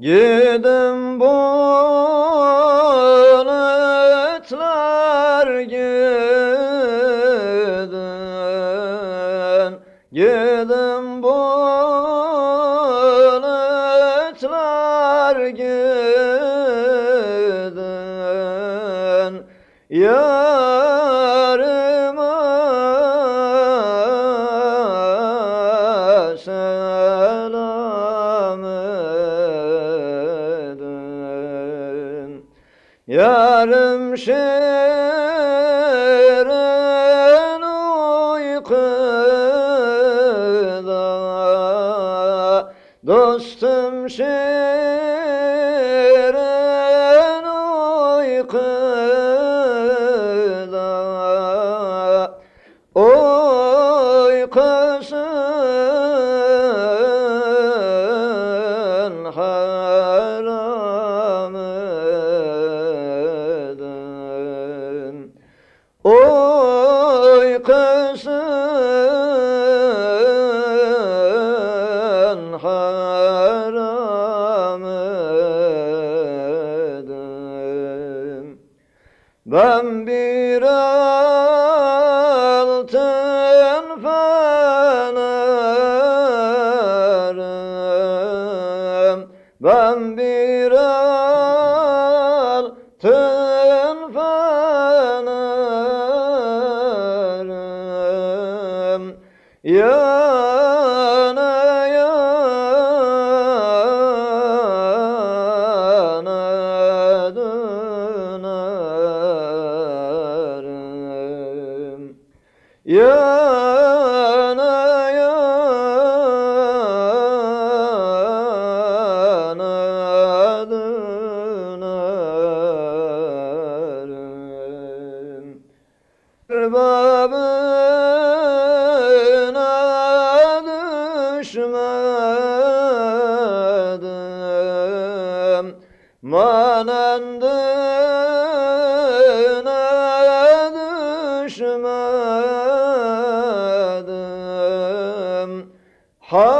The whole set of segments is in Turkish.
Gidin bulutlar gidin. Gidin bulutlar gidin. Yarıma Yarım şirin uykuda Dostum şirin Uykusun haram edin ben bir altın fenerim Ben bir altın Yana yana dönerim. Yana yana dönerim. Babına Manandına düşmedim Hala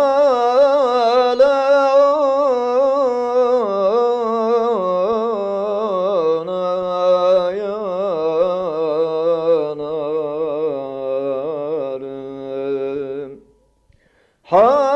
ona yanarım Hala